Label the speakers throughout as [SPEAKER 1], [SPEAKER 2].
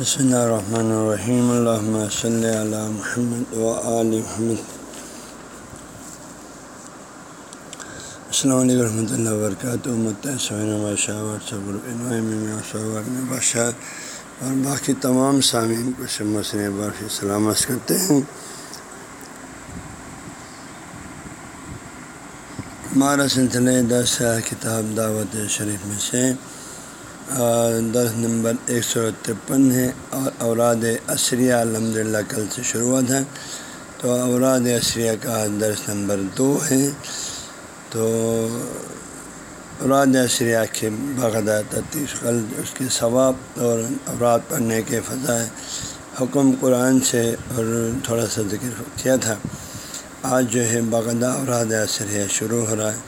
[SPEAKER 1] بسم اللہ الرحمن الرحیم الحمۃ صلی علی محمد و علیہ محمد السلام علیکم ورحمۃ اللہ وبرکاتہ متحسن بادشاہ واٹسپ بادشاہ اور باقی تمام سامعین کو سمسنے برفی سلامت کرتے ہیں ہمارا سلسلہ دس کتاب دعوت شریف میں سے دس نمبر ایک سو ترپن ہے اور اوراد عصریہ الحمد للہ کل سے شروعات ہے۔ تو اوراد عصریہ کا درس نمبر دو ہے۔ تو اوراد عصریہ کے باغدہ تفتیش کل اس کے ثواب اور اوراد پڑھنے کے فضائے حکم قرآن سے اور تھوڑا سا ذکر کیا تھا۔ آج جو ہے باغدہ اوراد عصریہ شروع ہو رہا ہے۔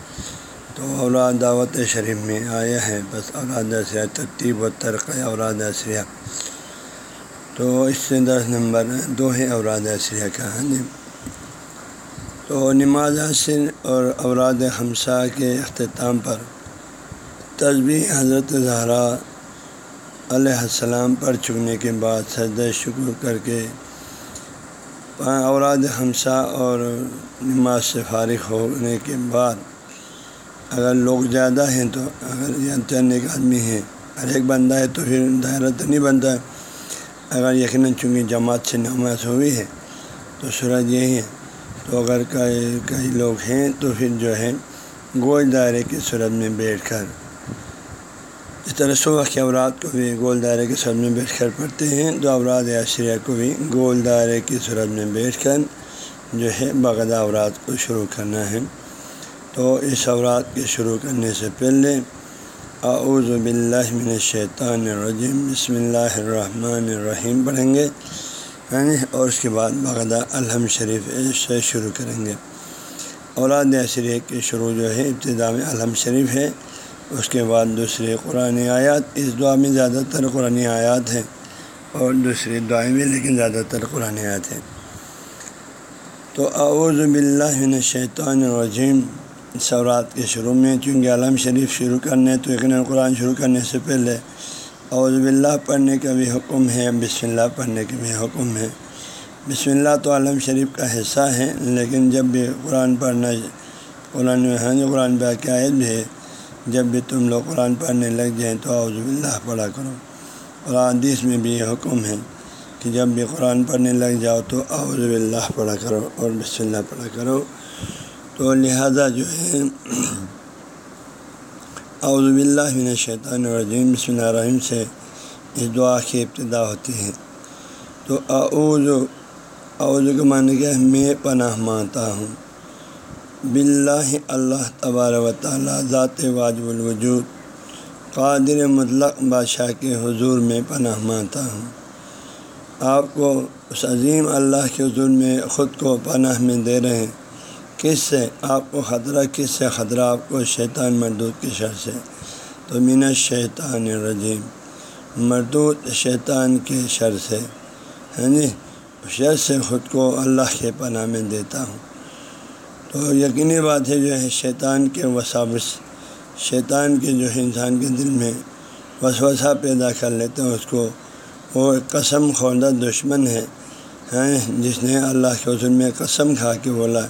[SPEAKER 1] تو اولاد دعوت شریف میں آیا ہے، بس اولاد عصریہ ترتیب و ترقی، اولاد عصریہ تو اس سے دس نمبر، دو ہے اولاد عصریہ کا۔ ہے تو نماز عصر اور اوراد خمسہ کے اختتام پر تصویر حضرت زہرا علیہ السلام پر چکنے کے بعد سجد شکر کر کے اوراد خمسہ اور نماز سے فارغ ہونے کے بعد اگر لوگ زیادہ ہیں تو اگر چند ایک آدمی ہیں ہر ایک بندہ ہے تو پھر دائرہ تو نہیں بنتا۔ اگر یقیناً چونکہ جماعت سے نماز ہوئی ہے تو سورج یہی ہے۔ تو اگر کئی کئی لوگ ہیں تو پھر جو ہے گول دائرے کے سورج میں بیٹھ کر۔ اس طرح صبح کے اوراد کو بھی گول دائرے کے سورج میں بیٹھ کر پڑھتے ہیں۔ تو اوراد عشریہ کو بھی گول دائرے کی سورج میں بیٹھ کر جو ہے بغدہ اوراد کو شروع کرنا ہے۔ تو اس اوراد کے شروع کرنے سے پہلے اعوذ باللہ من الشیطان الرجیم۔ بسم اللہ الرحمن الرحیم۔ پڑھیں گے یعنی اور اس کے بعد بغدہ الحم شریف سے شروع کریں گے۔ اوراد عشریہ کے شروع جو ہے ابتدا میں الحم شریف ہے۔ اس کے بعد دوسری قرآن آیات، اس دعا میں زیادہ تر قرآن آیات ہیں۔ اور دوسری دعائیں بھی، لیکن زیادہ تر قرآن آیات ہیں۔ تو اعوذ باللہ من الشیطان الرجیم۔ سورات کے شروع میں، چونکہ علم شریف شروع کرنے تو یقیناً قرآن شروع کرنے سے پہلے، اعوذ باللہ پڑھنے کا بھی حکم ہے، بسم اللہ پڑھنے کا بھی حکم ہے۔ بسم اللہ تو علم شریف کا حصہ ہے، لیکن جب بھی قرآن پڑھنا، قرآن ہاں جو قرآن پہ بھی ہے، جب بھی تم لوگ قرآن پڑھنے لگ جائیں تو اعوذ باللہ پڑھا کرو۔ اور حدیث میں بھی یہ حکم ہے کہ جب بھی قرآن پڑھنے لگ جاؤ تو اعوذ باللہ پڑھا کرو اور بسم اللہ پڑھا کرو۔ تو لہذا جو ہے، اعوذ باللہ من الشیطان الرجیم، بسم اللہ الرحیم سے اس دعا کی ابتدا ہوتی ہے۔ تو اعوذ اعوذ کا معنی کیا ہے؟ میں پناہ مانتا ہوں۔ باللہ اللہ تبار و تعالیٰ، ذات واجب الوجود، قادر مطلق بادشاہ کے حضور میں پناہ مانتا ہوں۔ آپ کو اس عظیم اللہ کے حضور میں خود کو پناہ میں دے رہے ہیں۔ کس سے آپ کو خطرہ، کس سے خطرہ آپ کو شیطان مردود کی شر سے؟ تو مین شیطان رجیم مردود شیطان کے شر سے ہاں جی شر سے خود کو اللہ کے پناہ میں دیتا ہوں۔ تو یقینی بات ہے، جو ہے شیطان کے وساوس، شیطان کے جو ہے انسان کے دل میں وسوسہ پیدا کر لیتے ہیں، اس کو وہ قسم خوردہ دشمن ہے جس نے اللہ کے حضور میں قسم کھا کے بولا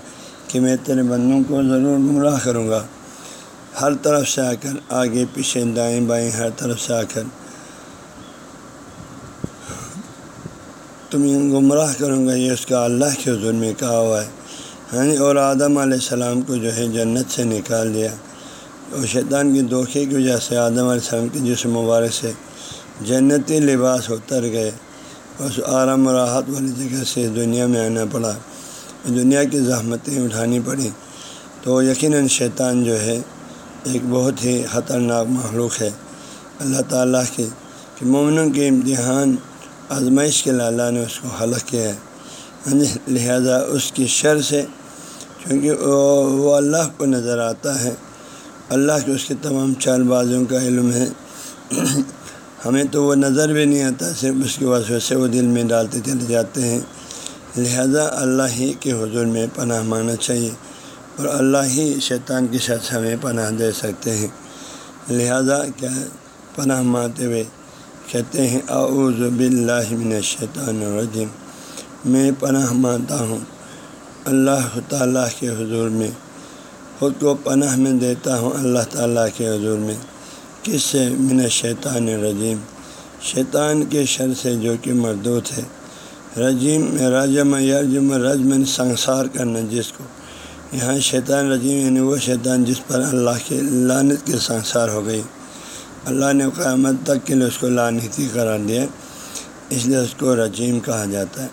[SPEAKER 1] کہ میں تیرے بندوں کو ضرور گمراہ کروں گا۔ ہر طرف سے آ کر آگے پیچھے دائیں بائیں، ہر طرف سے آ کر تم گمراہ کروں گا، یہ اس کا اللہ کے حضور میں کہا ہوا ہے۔ ہاں جی، اور آدم علیہ السلام کو جو ہے جنت سے نکال دیا۔ اور شیطان کی دھوکے کی وجہ سے آدم علیہ السلام کے جسم مبارک سے جنتی لباس اتر گئے۔ اس آرام و راحت والی جگہ سے دنیا میں آنا پڑا۔ دنیا کی زحمتیں اٹھانی پڑیں تو یقیناً شیطان جو ہے، ایک بہت ہی خطرناک مخلوق ہے۔ اللہ تعالیٰ کے، کہ مومنوں کے امتحان آزمائش کے لالا نے اس کو حلق کیا ہے۔ ہاں جی لہٰذا اس کی شر سے، چونکہ وہ اللہ کو نظر آتا ہے۔ اللہ کے اس کے تمام چال بازوں کا علم ہے۔ ہمیں تو وہ نظر بھی نہیں آتا، صرف اس کی وجہ سے وہ دل میں ڈالتے چلے جاتے ہیں۔ لہذا اللہ ہی کے حضور میں پناہ ماننا چاہیے اور اللہ ہی شیطان کی شخص ہمیں پناہ دے سکتے ہیں۔ لہذا کیا پناہ مانتے ہوئے کہتے ہیں، اعوذ باللہ من الشیطان الرجیم میں پناہ مانتا ہوں اللہ تعالیٰ کے حضور میں۔ خود کو پناہ میں دیتا ہوں اللہ تعالیٰ کے حضور میں۔ کس سے؟ من شیطان رجیم شیطان کے شر سے جو کہ مردود ہے۔ رجیم راجم یرجم رجم سنسار کرنا جس کو۔ یہاں شیطان رجیم یعنی وہ شیطان جس پر اللہ کے لانت کے سنسار ہو گئی۔ اللہ نے قیامت تک کے لیے اس کو لانتی قرار دیا۔ اس لیے اس کو رجیم کہا جاتا ہے۔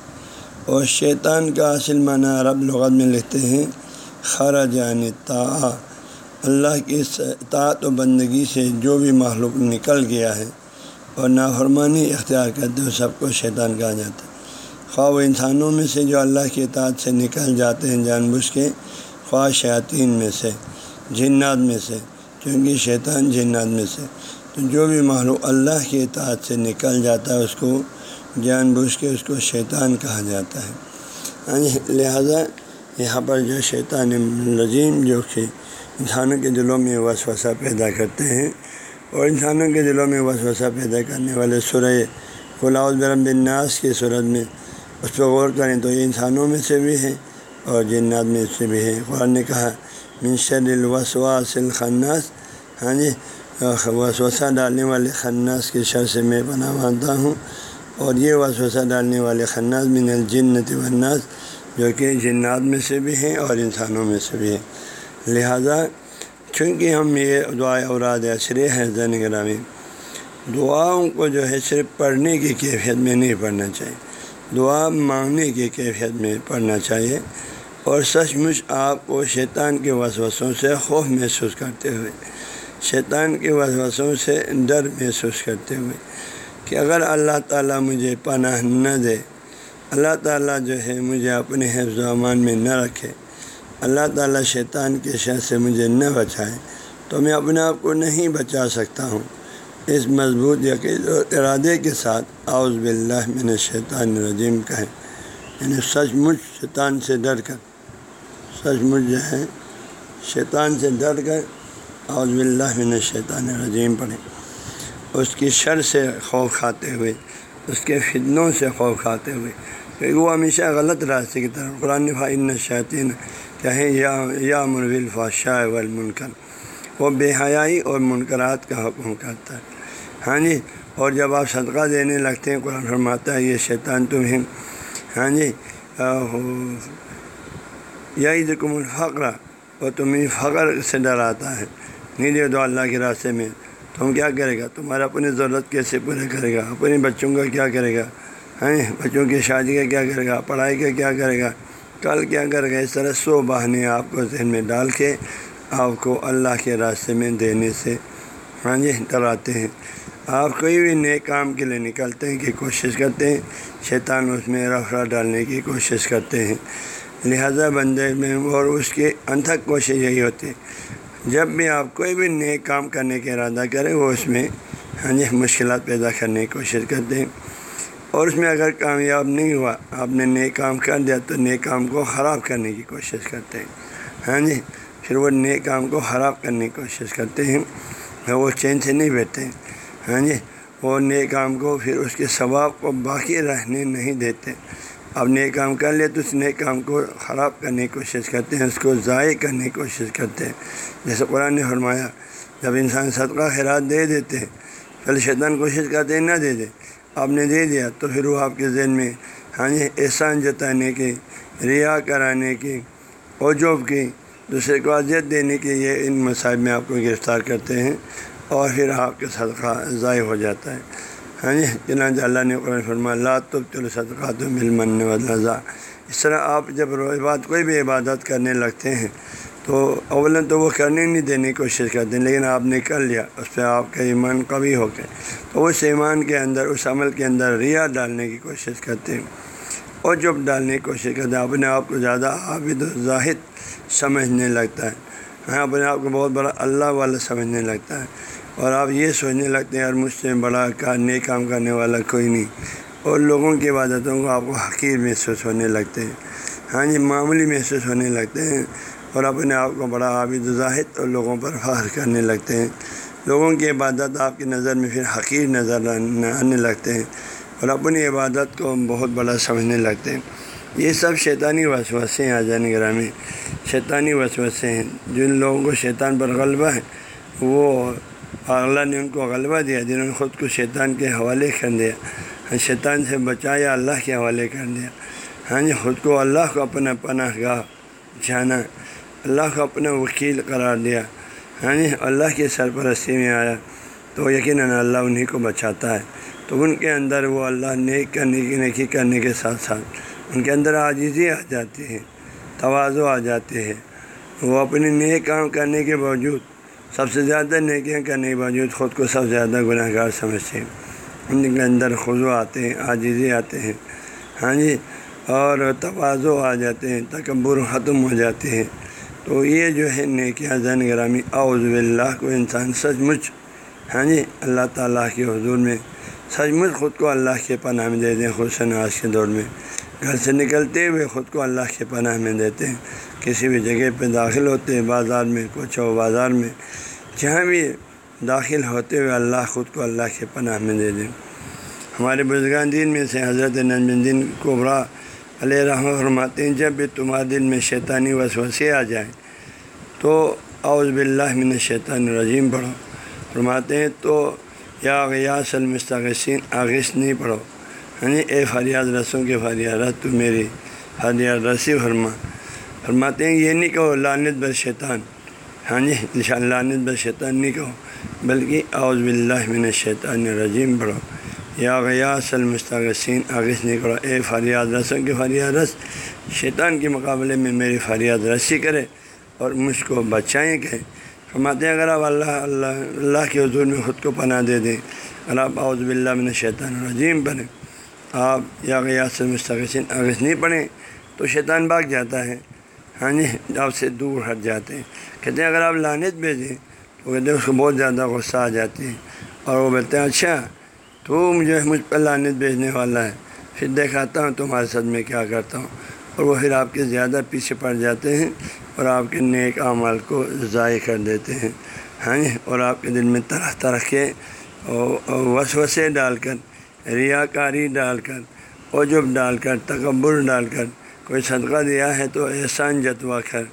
[SPEAKER 1] اور شیطان کا اصل معنی عرب لغت میں لکھتے ہیں، خرج یعنی تا اللہ کی اطاعت و بندگی سے جو بھی معلوم نکل گیا ہے اور نافرمانی اختیار کرتے ہو سب کو شیطان کہا جاتا ہے۔ خواہ و انسانوں میں سے جو اللہ کی اطاعت سے نکل جاتے ہیں، جان بوجھ کے، خواہ شیاطین میں سے، جنات میں سے کیونکہ شیطان جنات میں سے۔ تو جو بھی معلوم اللہ کی اطاعت سے نکل جاتا ہے، اس کو جان بوجھ کے اس کو شیطان کہا جاتا ہے۔ یعنی لہٰذا یہاں پر جو شیطان رضیم جو کہ انسانوں کے دلوں میں وسوسہ پیدا کرتے ہیں اور انسانوں کے دلوں میں وسوسہ پیدا کرنے والے سورہ خلاؤ برم بن ناس کی صورت میں اس پہ غور کریں تو یہ انسانوں میں سے بھی ہے اور جنات میں سے بھی ہے قرآن نے کہا منشر الوسواس الخناس. ہاں جی وسوسہ ڈالنے والے خناس کے شر سے میں پناہ مانتا ہوں۔ اور یہ وسوسہ ڈالنے والے خناس من الجنت والناس، جو کہ جنات میں سے بھی ہیں اور انسانوں میں سے بھی ہیں۔ لہذا چونکہ ہم یہ دعا اوراد اشرے ہیں، زین گرامی، دعاؤں کو جو ہے صرف پڑھنے کی کیفیت میں نہیں پڑھنا چاہیے۔ دعا مانگنے کی کیفیت میں پڑھنا چاہیے اور سچ مچ آپ کو شیطان کے وسوسوں سے خوف محسوس کرتے ہوئے، شیطان کے وسوسوں سے ڈر محسوس کرتے ہوئے کہ اگر اللہ تعالیٰ مجھے پناہ نہ دے، اللہ تعالیٰ جو ہے مجھے اپنے حفظ و امان میں نہ رکھے، اللہ تعالیٰ شیطان کے شر سے مجھے نہ بچائے، تو میں اپنے آپ کو نہیں بچا سکتا ہوں۔ اس مضبوط یقین اور ارادے کے ساتھ آؤز باللہ من شیطان رجیم کہیں۔ یعنی سچ مچ شیطان سے ڈر کر۔ سچ مچ جو ہے، شیطان سے ڈر کر آؤز باللہ من شیطان رجیم پڑھیں۔ اس کی شر سے خوف کھاتے ہوئے، اس کے فتنوں سے خوف کھاتے ہوئے۔ کیونکہ وہ ہمیشہ غلط راستے کی طرف۔ قرآن فائن شاطین چاہے یا یا مرول فاشاء والمنکر۔ وہ بے حیائی اور منکرات کا حکم کرتا ہے۔ ہاں جی اور جب آپ صدقہ دینے لگتے ہیں، قرآن فرماتا ہے، یہ شیطان تمہیں ہاں جی یا عید کم الفقرہ وہ تمہیں فخر سے ڈراتا ہے۔ نہیں دے دو اللہ کے راستے میں، تم کیا کرے گا؟ تمہارا اپنی ضرورت کیسے پورا کرے گا اپنے بچوں کا کیا کرے گا؟ ہیں بچوں کی شادی کا کیا کرے گا؟ پڑھائی کا کیا کرے گا؟ کل کیا کرے گا؟ اس طرح سو بہانے آپ کو ذہن میں ڈال کے آپ کو اللہ کے راستے میں دینے سے ہاں جی ڈراتے ہیں۔ آپ کوئی بھی نئے کام کے لیے نکلتے ہیں کہ کوشش کرتے ہیں، شیطان اس میں رفرا ڈالنے کی کوشش کرتے ہیں۔ لہذا بندے میں اور اس کی انتھک کوشش یہی ہوتی ہے۔ جب بھی آپ کوئی بھی نئے کام کرنے کا ارادہ کریں، وہ اس میں ہاں جی مشکلات پیدا کرنے کی کوشش کرتے ہیں۔ اور اس میں اگر کامیاب نہیں ہوا، آپ نے نئے کام کر دیا تو نئے کام کو خراب کرنے کی کوشش کرتے ہیں۔ ہاں جی پھر وہ نئے کام کو خراب کرنے کی کوشش کرتے ہیں، وہ چین سے نہیں بیٹھتے ہیں۔ ہاں جی وہ نئے کام کو پھر اس کے ثواب کو باقی رہنے نہیں دیتے۔ اب نئے کام کر لے تو اس نئے کام کو خراب کرنے کی کوشش کرتے ہیں، اس کو ضائع کرنے کی کوشش کرتے ہیں۔ جیسے قرآن نے فرمایا، جب انسان صدقہ خیرات دے دیتے ہیں پہلے شیطان کوشش کرتے ہیں نہ دے دے۔ آپ نے دے دیا تو پھر وہ آپ کے ذہن میں ہاں جی احسان جتانے کی ریا کرانے کی اوجوب کی دوسرے کو اذیت دینے کے یہ ان مصائب میں آپ کو گرفتار کرتے ہیں۔ اور پھر آپ کے صدقہ ضائع ہو جاتا ہے۔ ہاں جی چنانچہ اللہ نے قرآن فرما اللہ تو چلو صدقہ تو مل من وضا اس طرح آپ جب بات کوئی بھی عبادت کرنے لگتے ہیں، تو اول تو وہ کرنے نہیں دینے کی کوشش کرتے ہیں، لیکن آپ نے کر لیا، اس پہ آپ کا ایمان کبھی ہو گئے تو اس ایمان کے اندر، اس عمل کے اندر ریا ڈالنے کی کوشش کرتے ہیں۔ اور جب ڈالنے کی کوشش کرتے ہیں، اپنے آپ کو زیادہ عابد و زاہد سمجھنے لگتا ہے۔ ہاں اپنے آپ کو بہت بڑا اللہ والا سمجھنے لگتا ہے۔ اور آپ یہ سوچنے لگتے ہیں، یار، مجھ سے بڑا کا نیک کام کرنے والا کوئی نہیں۔ اور لوگوں کی عبادتوں کو آپ کو حقیر محسوس ہونے لگتے ہیں۔ ہاں جی معمولی محسوس ہونے لگتے ہیں۔ اور اپنے آپ کو بڑا عابد زاہد اور لوگوں پر فخر کرنے لگتے ہیں۔ لوگوں کی عبادت آپ کی نظر میں پھر حقیر نظر آنے لگتے ہیں۔ اور اپنی عبادت کو بہت بڑا سمجھنے لگتے ہیں۔ یہ سب شیطانی وسوسے ہیں آجان گرامی شیطانی وسوسے ہیں۔ جن لوگوں کو شیطان پر غلبہ ہے، وہ اللہ نے ان کو غلبہ دیا، جنہوں نے خود کو شیطان کے حوالے کر دیا۔ شیطان سے بچایا اللہ کے حوالے کر دیا۔ ہاں جی خود کو اللہ کو اپنا پناہ گاہ جانا، اللہ کو اپنا وکیل قرار دیا۔ ہاں جی اللہ کی سرپرستی میں آیا۔ تو یقیناً اللہ انہیں کو بچاتا ہے۔ تو ان کے اندر وہ اللہ نیک کرنے کی نیکی کرنے کے ساتھ ساتھ ان کے اندر عاجزی آ جاتی ہے توازو آ جاتے ہیں۔ وہ اپنے نیک کام کرنے کے باوجود، سب سے زیادہ نیکیاں کرنے کے باوجود خود کو سب سے زیادہ گناہ گار سمجھتے ہیں۔ ان کے اندر خضو آتے ہیں، عاجزی آتے ہیں۔ ہاں جی اور توازو آ جاتے ہیں، تکبر ختم ہو جاتے ہیں۔ تو یہ جو ہے نیکیاں، زین گرامی، اعوذ باللہ کو انسان سچ مچ ہاں جی اللہ تعالیٰ کے حضور میں سچ مچ خود کو اللہ کے پناہ میں دے دیں خوش آج کے دور میں۔ گھر سے نکلتے ہوئے خود کو اللہ کے پناہ میں دیتے ہیں۔ کسی بھی جگہ پہ داخل ہوتے ہیں، بازار میں، کچھ ہو بازار میں۔ جہاں بھی داخل ہوتے ہوئے اللہ خود کو اللہ کے پناہ میں دے دیں۔ ہمارے بزرگان دین میں سے حضرت نظم الدین قبرا علیہ رحمہ فرماتے ہیں، جب بھی تمہارے دل میں شیطانی وسوسے آ جائیں تو اعوذ باللہ من الشیطان الرجیم پڑھو۔ فرماتے ہیں تو یا غیاس المستغسین آغش نہیں پڑھو۔ یعنی اے فریاد رسوں کے فریاد تو میری فریاد، رسی فرما۔ فرماتے ہیں، یہ نہیں کہو لانت بر شیطان۔ ہاں جی ان لانت بر شیطان نہیں کہو، بلکہ اعوذ باللہ من الشیطان الرجیم پڑھو۔ یا غیاس المستغسین آغش نہیں کرو اے فریاد رسوں کے فریاد، رس۔ شیطان کے مقابلے میں میری فریاد رسی کرے اور مجھ کو بچائیں کہ۔ فرماتے ہیں، اگر آپ اللہ اللہ اللہ کے حضور میں خود کو پناہ دے دیں، اگر آپ اعوذ باللہ من الشیطان الرجیم پڑھیں۔ آپ یا غیاس مستقسین اگر نہیں پڑھیں تو شیطان بھاگ جاتا ہے۔ ہاں جی آپ سے دور ہٹ جاتے ہیں۔ کہتے ہیں اگر آپ لانت بھیجیں تو کہتے ہیں اس کو بہت زیادہ غصہ آ جاتی ہے اور وہ بولتے ہیں اچھا تو مجھے مجھ پر لانت بھیجنے والا ہے۔ پھر دکھاتا ہوں تمہارے ساتھ میں کیا کرتا ہوں۔ اور وہ پھر آپ کے زیادہ پیچھے پڑ جاتے ہیں اور آپ کے نیک اعمال کو ضائع کر دیتے ہیں۔ ہاں جی اور آپ کے دل میں طرح طرح کے وسوسے ڈال کر ریا کاری ڈال کر، عجب ڈال کر، تکبر ڈال کر، کوئی صدقہ دیا ہے تو احسان جتوا کر،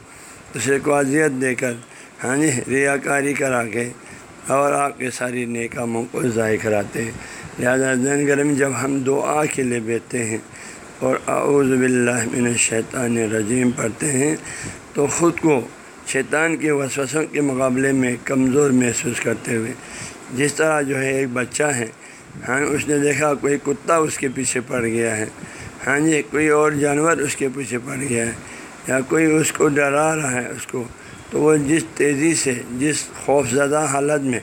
[SPEAKER 1] دوسرے کو اذیت دے کر ہاں جی ریا کاری کرا کے اور آپ کے ساری نیکاموں کو ضائع کراتے۔ ہیں لہٰذا زین گرم جب ہم دعا کے لیے بیٹھتے ہیں اور اعوذ باللہ من الشیطان رجیم پڑھتے ہیں، تو خود کو شیطان کے وسوسوں کے مقابلے میں کمزور محسوس کرتے ہوئے، جس طرح جو ہے ایک بچہ ہے ہاں اس نے دیکھا کوئی کتا اس کے پیچھے پڑ گیا ہے۔ ہاں جی کوئی اور جانور اس کے پیچھے پڑ گیا ہے۔ یا کوئی اس کو ڈرا رہا ہے اس کو۔ تو وہ جس تیزی سے، جس خوف زدہ حالت میں،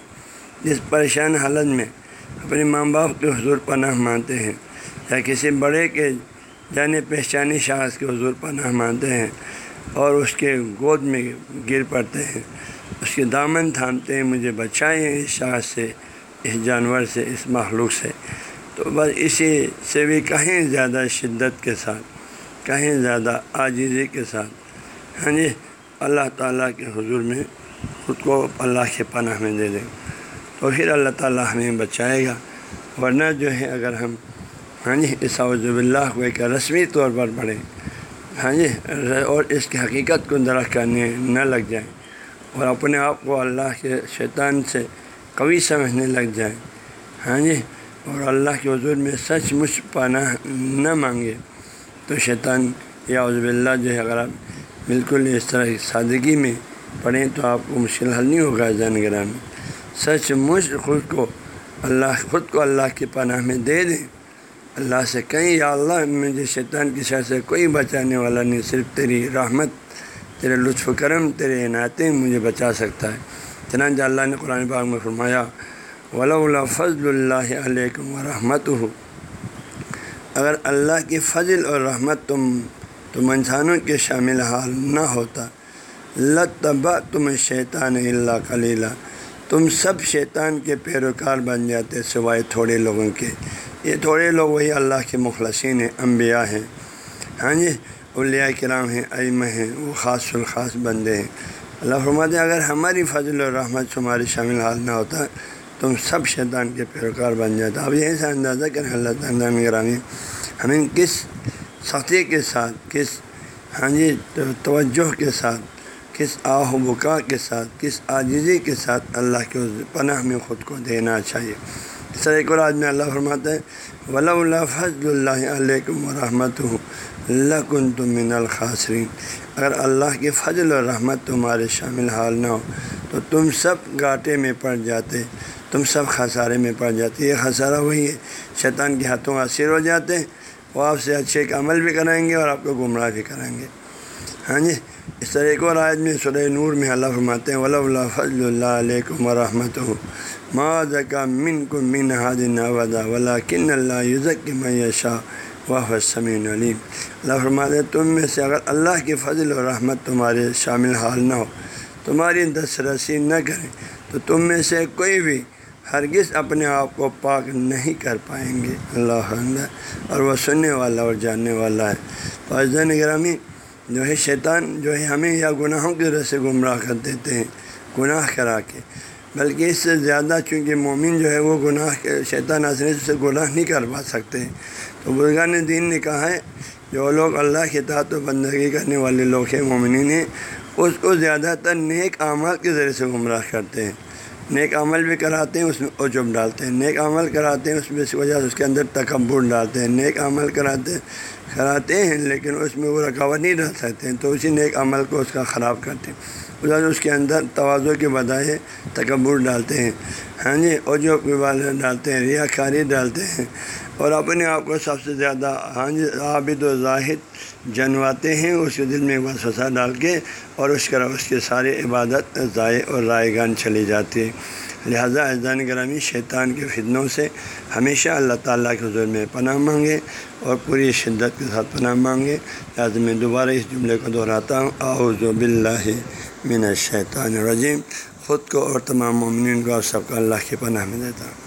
[SPEAKER 1] جس پریشان حالت میں اپنے ماں باپ کے حضور پناہ مانتے ہیں۔ یا کسی بڑے کے جانے پہچانی شخص کے حضور پناہ مانتے ہیں اور اس کے گود میں گر پڑتے ہیں۔ اس کے دامن تھامتے ہیں، مجھے بچائیں اس شخص سے۔ اس جانور سے، اس مخلوق سے۔ تو بس اسی سے بھی کہیں زیادہ شدت کے ساتھ، کہیں زیادہ عاجزی کے ساتھ ہاں جی اللہ تعالیٰ کے حضور میں خود کو اللہ کے پناہ میں دے دیں تو پھر اللہ تعالیٰ ہمیں بچائے گا۔ ورنہ جو ہے، اگر ہم ہاں جی اس عوضب اللہ کو ایک رسمی طور پر پڑھیں ہاں جی اور اس کی حقیقت کو درخت کرنے نہ لگ جائیں اور اپنے آپ کو اللہ کے شیطان سے کبھی سمجھنے لگ جائیں ہاں جی؟ اور اللہ کے حضور میں سچ مچ پناہ نہ مانگے تو شیطان یا عزب اللہ جو ہے اگر آپ بالکل اس طرح سادگی میں پڑھیں تو آپ کو مشکل حل نہیں ہوگا جان گرہ میں سچ مچ خود کو اللہ، خود کو اللہ کی پناہ میں دے دیں۔ اللہ سے کہیں، یا اللہ، مجھے شیطان کی شہر سے کوئی بچانے والا نہیں، صرف تیری رحمت، تیرے لطف کرم، تیرے عنایتیں مجھے بچا سکتا ہے۔ چنانچہ اللہ نے قرآن پاک میں فرمایا ولا فضل اللہ علیکم و رحمت اگر اللہ کی فضل اور رحمت تم تم انسانوں کے شامل حال نہ ہوتا لطبا تم شیطان اللہ کلیلہ تم سب شیطان کے پیروکار بن جاتے سوائے تھوڑے لوگوں کے۔ یہ تھوڑے لوگ وہی اللہ کے مخلصین ہیں، انبیاء ہیں۔ ہاں جی اولیاء کرام ہیں، ائمہ ہیں، وہ خاص الخاص بندے ہیں۔ اللہ فرماتے اگر ہماری فضل و رحمت تمہاری شامل حال نہ ہوتا، تم سب شیطان کے پیروکار بن جاتا اب یہی سے اندازہ کریں، اللہ تعالیٰ گرامی ہمیں کس سختی کے ساتھ، کس ہاں جی توجہ کے ساتھ، کس آہ بکا کے ساتھ، کس عاجزی کے ساتھ اللہ کے پناہ میں خود کو دینا چاہیے۔ اس طرح ایک اور آدمی اللہ فرماتے ہیں ولا اللہ فضل اللہ علیکم و رحمت اللہ کن تم من الخاصرین اگر اللہ کی فضل و رحمت تمہارے شامل حال نہ ہو، تو تم سب گاٹے میں پڑ جاتے، تم سب خسارے میں پڑ جاتے۔ یہ خسارہ وہی ہے، شیطان کے ہاتھوں اسیر ہو جاتے ہیں وہ آپ سے اچھے کا عمل بھی کرائیں گے اور آپ کو گمراہ بھی کرائیں گے۔ ہاں جی اس طرح ایک اور آیت میں سورہ نور میں اللہ فرماتے ہیں ولا اللہ فضل اللہ علیکم و رحمۃ ما زکا من کو من حادن ودا ولا کن اللہ یوزک میشا واہ سمین علیم اللہ فرماتے تم میں سے اگر اللہ کی فضل و رحمت تمہارے شامل حال نہ ہو، تمہاری دس رسی نہ کریں، تو تم میں سے کوئی بھی ہرگز اپنے آپ کو پاک نہیں کر پائیں گے۔ اللہ اور وہ سننے والا اور جاننے والا ہے۔ فضل نگرامی جو ہے شیطان، جو ہے ہمیں یا گناہوں کی وجہ سے گمراہ کر دیتے ہیں، گناہ کرا کے۔ بلکہ اس سے زیادہ چونکہ مومن جو ہے وہ گناہ کے شیطان آسانی سے گناہ نہیں کر پا سکتے۔ تو بزرگان دین نے کہا ہے، جو لوگ اللہ کے تعت و بندگی کرنے والے لوگ ہیں مومنین ہیں اس کو زیادہ تر نیک اعمال کے ذریعے سے گمراہ کرتے ہیں۔ نیک عمل بھی کراتے ہیں، اس میں عجب ڈالتے ہیں۔ نیک عمل کراتے ہیں، اس میں اس وجہ سے اس کے اندر تکبر ڈالتے ہیں۔ نیک عمل کراتے کراتے ہیں، لیکن اس میں وہ رکاوٹ نہیں ڈال سکتے۔ ہیں تو اسی نیک عمل کو اس کا خراب کرتے ہیں۔ وجہ اس کے اندر توازو کے بجائے تکبر ڈالتے ہیں۔ ہاں جی اور جو والے ڈالتے ہیں، ریا کاری ڈالتے ہیں اور اپنے آپ کو سب سے زیادہ ہاں جی عابد و زاہد جنواتے ہیں، اس کے دل میں ایک بار ڈال کے اور اس کا اس کے سارے عبادت ضائع اور رائے گان چلی جاتی ہے۔ لہٰذا اذان گرامی، شیطان کے فتنوں سے ہمیشہ اللہ تعالیٰ کے حضور میں پناہ مانگے اور پوری شدت کے ساتھ پناہ مانگے۔ لہٰذا میں دوبارہ اس جملے کو دہراتا ہوں۔ اعوذ باللہ من الشیطان الرجیم۔ خود کو اور تمام مومنین کو اور سب کو اللہ کی پناہ میں دیتا ہوں۔